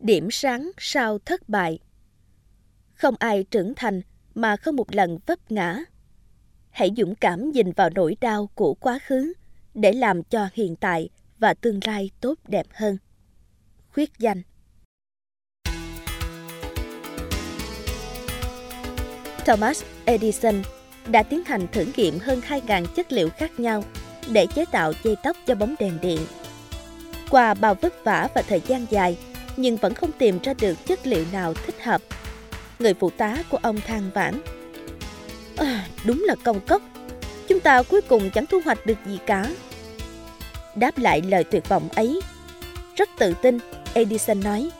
Điểm sáng sau thất bại Không ai trưởng thành mà không một lần vấp ngã. Hãy dũng cảm nhìn vào nỗi đau của quá khứ để làm cho hiện tại và tương lai tốt đẹp hơn. Khuyết danh Thomas Edison đã tiến hành thử nghiệm hơn 2.000 chất liệu khác nhau để chế tạo dây tóc cho bóng đèn điện. Qua bao vất vả và thời gian dài, nhưng vẫn không tìm ra được chất liệu nào thích hợp. Người phụ tá của ông than vãn. À, đúng là công cốc. Chúng ta cuối cùng chẳng thu hoạch được gì cả. Đáp lại lời tuyệt vọng ấy, rất tự tin, Edison nói.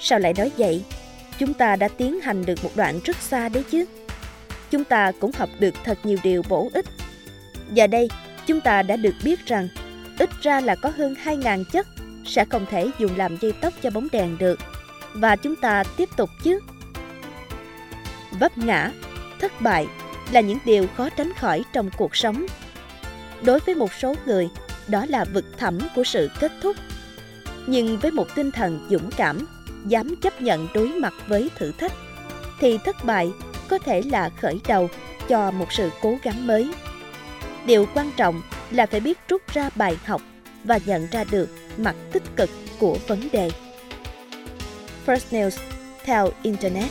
Sao lại nói vậy? Chúng ta đã tiến hành được một đoạn rất xa đấy chứ. Chúng ta cũng học được thật nhiều điều bổ ích. Giờ đây, chúng ta đã được biết rằng ít ra là có hơn 2.000 chất sẽ không thể dùng làm dây tóc cho bóng đèn được. Và chúng ta tiếp tục chứ. Vấp ngã, thất bại là những điều khó tránh khỏi trong cuộc sống. Đối với một số người, đó là vực thẳm của sự kết thúc. Nhưng với một tinh thần dũng cảm, dám chấp nhận đối mặt với thử thách, thì thất bại có thể là khởi đầu cho một sự cố gắng mới. Điều quan trọng là phải biết rút ra bài học và nhận ra được mặt tích cực của vấn đề. First News theo Internet